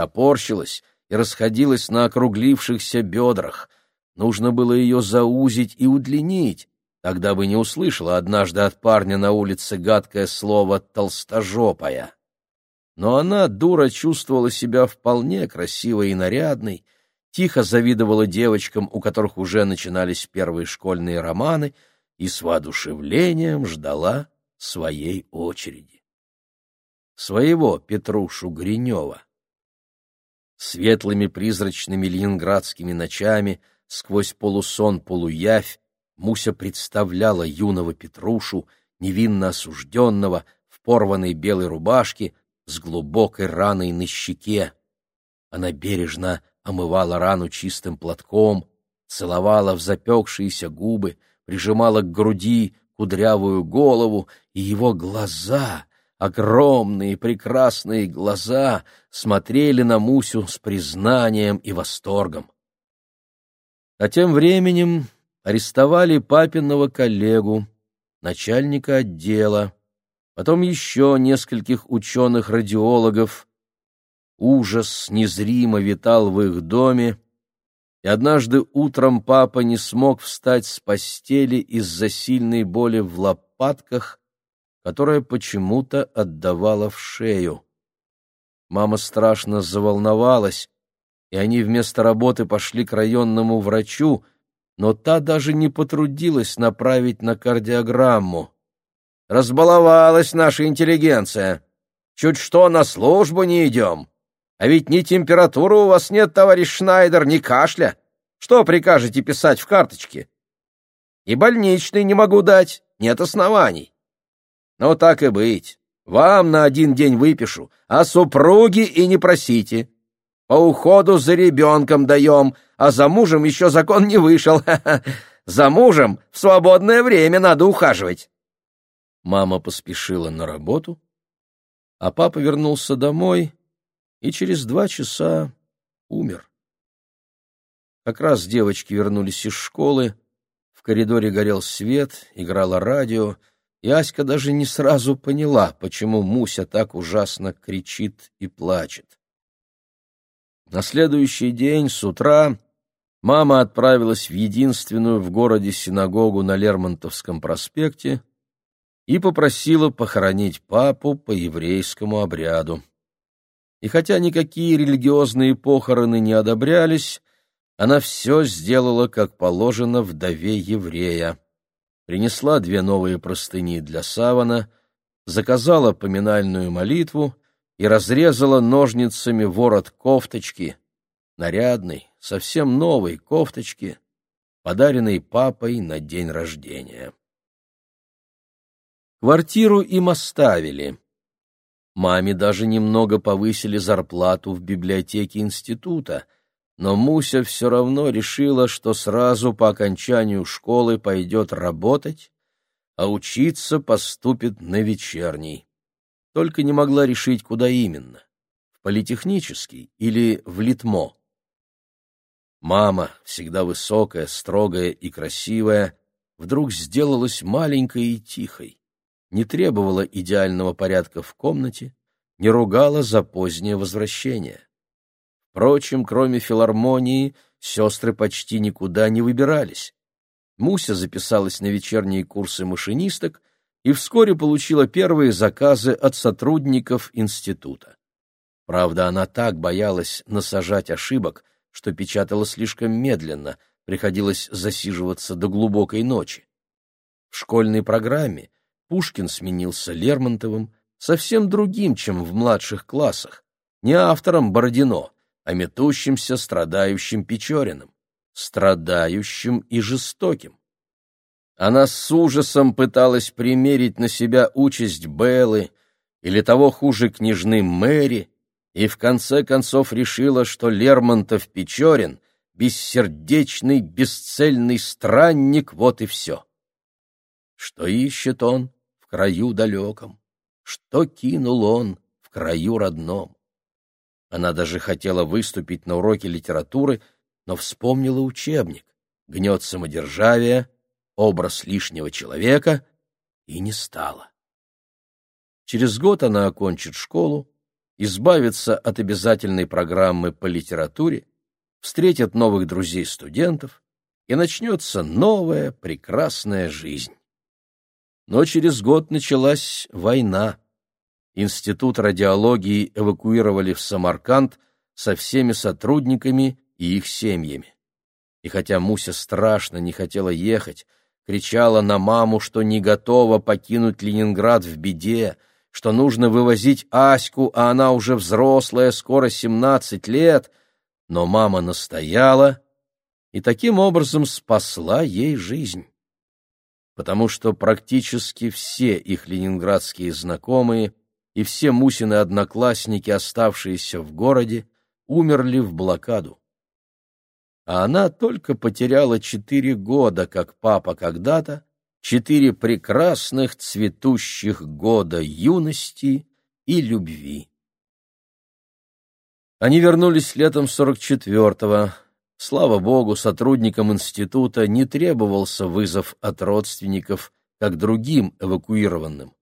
Топорщилась и расходилась на округлившихся бедрах. Нужно было ее заузить и удлинить, тогда бы не услышала однажды от парня на улице гадкое слово «толстожопая». Но она, дура, чувствовала себя вполне красивой и нарядной, тихо завидовала девочкам, у которых уже начинались первые школьные романы, и с воодушевлением ждала своей очереди. Своего Петрушу Гринева. Светлыми призрачными ленинградскими ночами, сквозь полусон-полуявь, Муся представляла юного Петрушу, невинно осужденного, в порванной белой рубашке, с глубокой раной на щеке. Она бережно омывала рану чистым платком, целовала в запекшиеся губы, прижимала к груди кудрявую голову, и его глаза, огромные прекрасные глаза, смотрели на Мусю с признанием и восторгом. А тем временем арестовали папиного коллегу, начальника отдела, потом еще нескольких ученых-радиологов, Ужас незримо витал в их доме, и однажды утром папа не смог встать с постели из-за сильной боли в лопатках, которая почему-то отдавала в шею. Мама страшно заволновалась, и они вместо работы пошли к районному врачу, но та даже не потрудилась направить на кардиограмму. «Разбаловалась наша интеллигенция! Чуть что на службу не идем!» А ведь ни температуры у вас нет, товарищ Шнайдер, ни кашля. Что прикажете писать в карточке? И больничный не могу дать, нет оснований. Ну, так и быть. Вам на один день выпишу, а супруги и не просите. По уходу за ребенком даем, а за мужем еще закон не вышел. За мужем в свободное время надо ухаживать. Мама поспешила на работу, а папа вернулся домой и через два часа умер. Как раз девочки вернулись из школы, в коридоре горел свет, играло радио, и Аська даже не сразу поняла, почему Муся так ужасно кричит и плачет. На следующий день с утра мама отправилась в единственную в городе синагогу на Лермонтовском проспекте и попросила похоронить папу по еврейскому обряду. И хотя никакие религиозные похороны не одобрялись, она все сделала, как положено, вдове еврея. Принесла две новые простыни для савана, заказала поминальную молитву и разрезала ножницами ворот кофточки, нарядной, совсем новой кофточки, подаренной папой на день рождения. Квартиру им оставили. Маме даже немного повысили зарплату в библиотеке института — но Муся все равно решила, что сразу по окончанию школы пойдет работать, а учиться поступит на вечерний. Только не могла решить, куда именно — в политехнический или в Литмо. Мама, всегда высокая, строгая и красивая, вдруг сделалась маленькой и тихой, не требовала идеального порядка в комнате, не ругала за позднее возвращение. Впрочем, кроме филармонии, сестры почти никуда не выбирались. Муся записалась на вечерние курсы машинисток и вскоре получила первые заказы от сотрудников института. Правда, она так боялась насажать ошибок, что печатала слишком медленно, приходилось засиживаться до глубокой ночи. В школьной программе Пушкин сменился Лермонтовым, совсем другим, чем в младших классах, не автором Бородино, а метущимся страдающим Печориным, страдающим и жестоким. Она с ужасом пыталась примерить на себя участь Беллы или того хуже княжны Мэри, и в конце концов решила, что Лермонтов-Печорин — бессердечный, бесцельный странник, вот и все. Что ищет он в краю далеком? Что кинул он в краю родном? Она даже хотела выступить на уроке литературы, но вспомнила учебник «Гнет самодержавия», «Образ лишнего человека» и не стала. Через год она окончит школу, избавится от обязательной программы по литературе, встретит новых друзей-студентов, и начнется новая прекрасная жизнь. Но через год началась война. Институт радиологии эвакуировали в Самарканд со всеми сотрудниками и их семьями. И хотя Муся страшно не хотела ехать, кричала на маму, что не готова покинуть Ленинград в беде, что нужно вывозить Аську, а она уже взрослая, скоро семнадцать лет, но мама настояла и таким образом спасла ей жизнь. Потому что практически все их ленинградские знакомые и все Мусины одноклассники, оставшиеся в городе, умерли в блокаду. А она только потеряла четыре года, как папа когда-то, четыре прекрасных цветущих года юности и любви. Они вернулись летом 44-го. Слава богу, сотрудникам института не требовался вызов от родственников, как другим эвакуированным.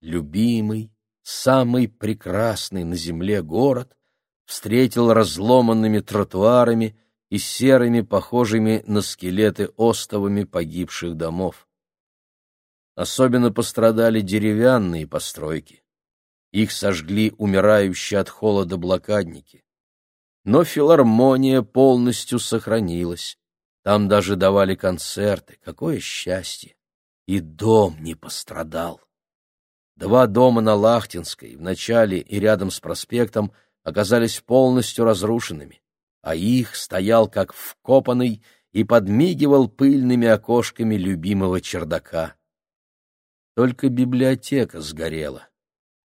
Любимый, самый прекрасный на земле город, встретил разломанными тротуарами и серыми, похожими на скелеты остовами погибших домов. Особенно пострадали деревянные постройки. Их сожгли умирающие от холода блокадники. Но филармония полностью сохранилась. Там даже давали концерты. Какое счастье! И дом не пострадал. Два дома на Лахтинской, в начале и рядом с проспектом, оказались полностью разрушенными, а их стоял как вкопанный и подмигивал пыльными окошками любимого чердака. Только библиотека сгорела.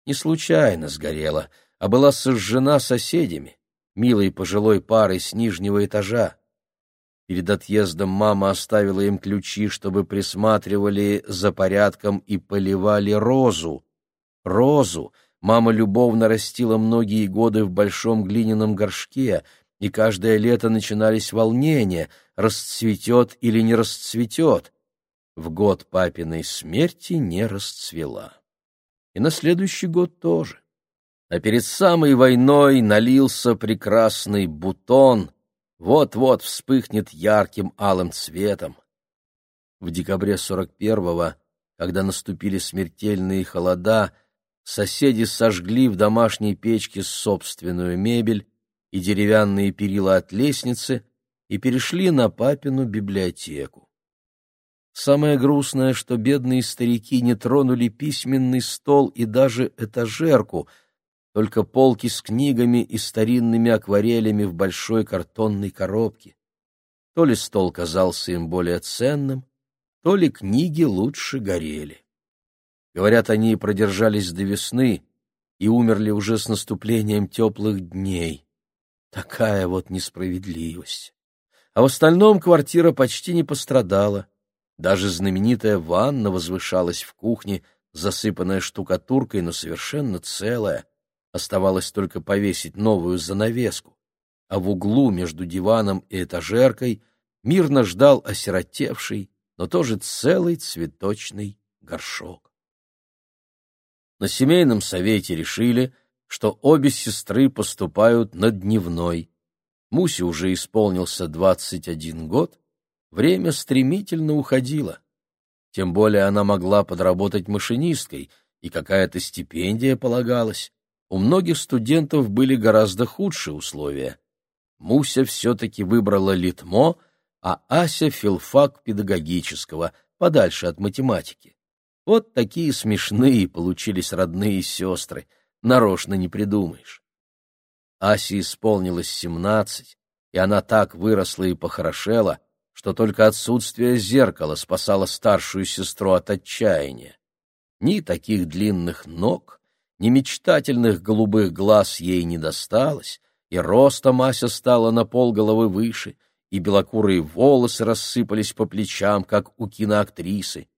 Не случайно сгорела, а была сожжена соседями, милой пожилой парой с нижнего этажа. Перед отъездом мама оставила им ключи, чтобы присматривали за порядком и поливали розу. Розу мама любовно растила многие годы в большом глиняном горшке, и каждое лето начинались волнения, расцветет или не расцветет. В год папиной смерти не расцвела. И на следующий год тоже. А перед самой войной налился прекрасный бутон — вот-вот вспыхнет ярким алым цветом. В декабре 41-го, когда наступили смертельные холода, соседи сожгли в домашней печке собственную мебель и деревянные перила от лестницы и перешли на папину библиотеку. Самое грустное, что бедные старики не тронули письменный стол и даже этажерку — только полки с книгами и старинными акварелями в большой картонной коробке. То ли стол казался им более ценным, то ли книги лучше горели. Говорят, они продержались до весны и умерли уже с наступлением теплых дней. Такая вот несправедливость. А в остальном квартира почти не пострадала. Даже знаменитая ванна возвышалась в кухне, засыпанная штукатуркой, но совершенно целая — Оставалось только повесить новую занавеску, а в углу между диваном и этажеркой мирно ждал осиротевший, но тоже целый цветочный горшок. На семейном совете решили, что обе сестры поступают на дневной. Мусе уже исполнился двадцать один год, время стремительно уходило. Тем более она могла подработать машинисткой, и какая-то стипендия полагалась у многих студентов были гораздо худшие условия. Муся все-таки выбрала Литмо, а Ася — филфак педагогического, подальше от математики. Вот такие смешные получились родные сестры, нарочно не придумаешь. Асе исполнилось семнадцать, и она так выросла и похорошела, что только отсутствие зеркала спасало старшую сестру от отчаяния. Ни таких длинных ног, ни мечтательных голубых глаз ей не досталось, и ростом Ася стала на полголовы выше, и белокурые волосы рассыпались по плечам, как у киноактрисы.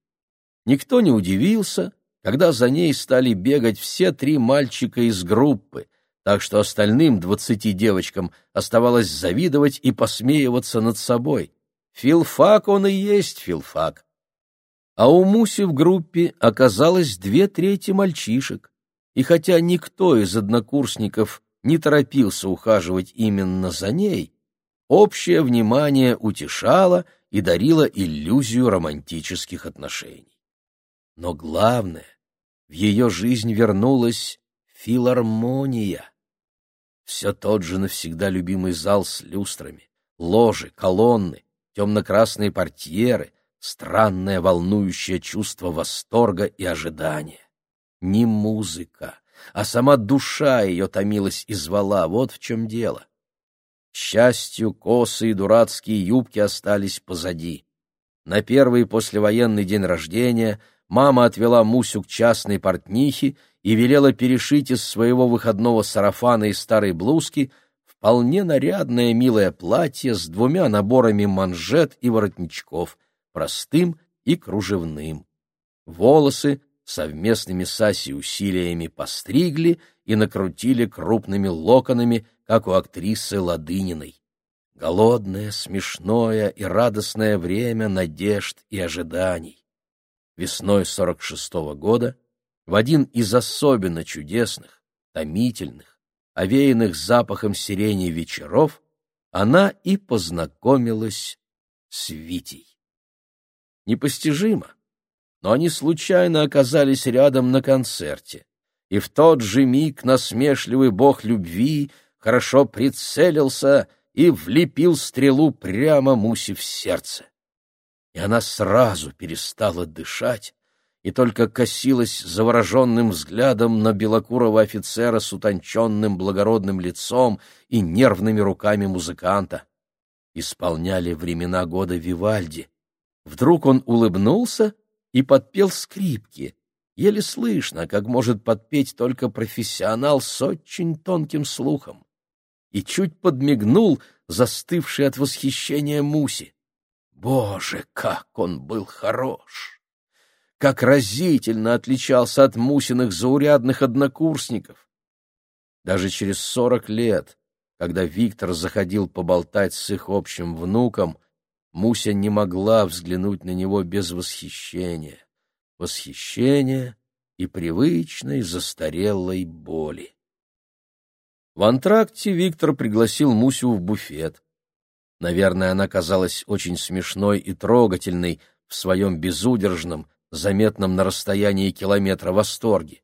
Никто не удивился, когда за ней стали бегать все три мальчика из группы, так что остальным двадцати девочкам оставалось завидовать и посмеиваться над собой. Филфак он и есть филфак. А у Муси в группе оказалось две трети мальчишек и хотя никто из однокурсников не торопился ухаживать именно за ней, общее внимание утешало и дарило иллюзию романтических отношений. Но главное, в ее жизнь вернулась филармония. Все тот же навсегда любимый зал с люстрами, ложи, колонны, темно-красные портьеры, странное волнующее чувство восторга и ожидания не музыка, а сама душа ее томилась и звала, вот в чем дело. К счастью, косы и дурацкие юбки остались позади. На первый послевоенный день рождения мама отвела Мусю к частной портнихе и велела перешить из своего выходного сарафана и старой блузки вполне нарядное милое платье с двумя наборами манжет и воротничков, простым и кружевным. Волосы совместными с Асей усилиями постригли и накрутили крупными локонами, как у актрисы Ладыниной. Голодное, смешное и радостное время надежд и ожиданий. Весной 46-го года, в один из особенно чудесных, томительных, овеянных запахом сирени вечеров, она и познакомилась с Витей. Непостижимо, но они случайно оказались рядом на концерте. И в тот же миг насмешливый бог любви хорошо прицелился и влепил стрелу прямо Мусе в сердце. И она сразу перестала дышать и только косилась завороженным взглядом на белокурого офицера с утонченным благородным лицом и нервными руками музыканта. Исполняли времена года Вивальди. Вдруг он улыбнулся и подпел скрипки. Еле слышно, как может подпеть только профессионал с очень тонким слухом. и чуть подмигнул застывший от восхищения Муси. Боже, как он был хорош! Как разительно отличался от Мусиных заурядных однокурсников! Даже через сорок лет, когда Виктор заходил поболтать с их общим внуком, Муся не могла взглянуть на него без восхищения. Восхищения и привычной застарелой боли. В антракте Виктор пригласил Мусю в буфет. Наверное, она казалась очень смешной и трогательной в своем безудержном, заметном на расстоянии километра восторге.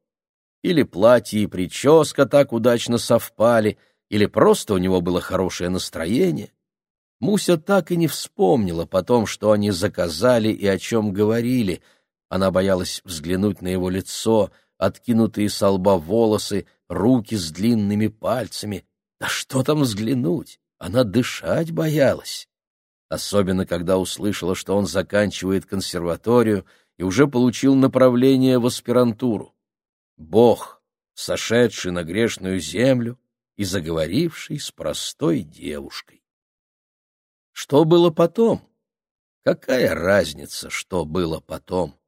Или платье и прическа так удачно совпали, или просто у него было хорошее настроение. Муся так и не вспомнила потом, что они заказали и о чем говорили — она боялась взглянуть на его лицо, откинутые со лба волосы, руки с длинными пальцами. Да что там взглянуть? Она дышать боялась. Особенно, когда услышала, что он заканчивает консерваторию и уже получил направление в аспирантуру. Бог, сошедший на грешную землю и заговоривший с простой девушкой. Что было потом? Какая разница, что было потом?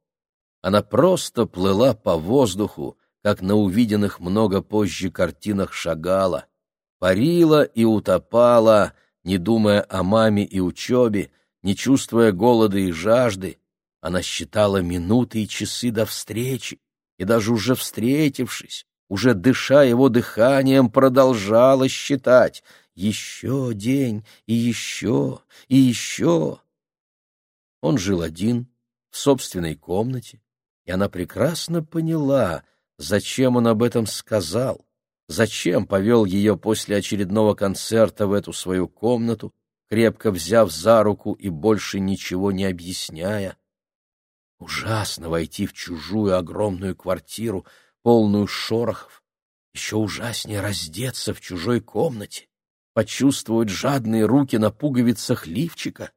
Она просто плыла по воздуху, как на увиденных много позже картинах Шагала, парила и утопала, не думая о маме и учебе, не чувствуя голода и жажды. Она считала минуты и часы до встречи, и даже уже встретившись, уже дыша его дыханием, продолжала считать еще день и еще и еще. Он жил один, в собственной комнате, и она прекрасно поняла, зачем он об этом сказал, зачем повел ее после очередного концерта в эту свою комнату, крепко взяв за руку и больше ничего не объясняя. Ужасно войти в чужую огромную квартиру, полную шорохов. Еще ужаснее раздеться в чужой комнате, почувствовать жадные руки на пуговицах лифчика.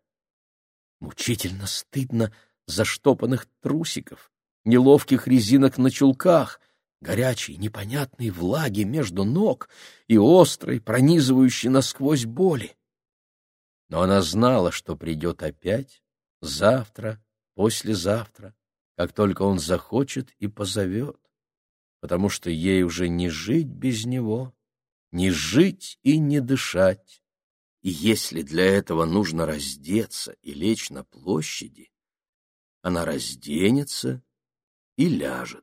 Мучительно стыдно заштопанных трусиков, неловких резинок на чулках, горячей, непонятной влаги между ног и острой, пронизывающей насквозь боли. Но она знала, что придет опять, завтра, послезавтра, как только он захочет и позовет, потому что ей уже не жить без него, не жить и не дышать. И если для этого нужно раздеться и лечь на площади, она разденется и ляжет.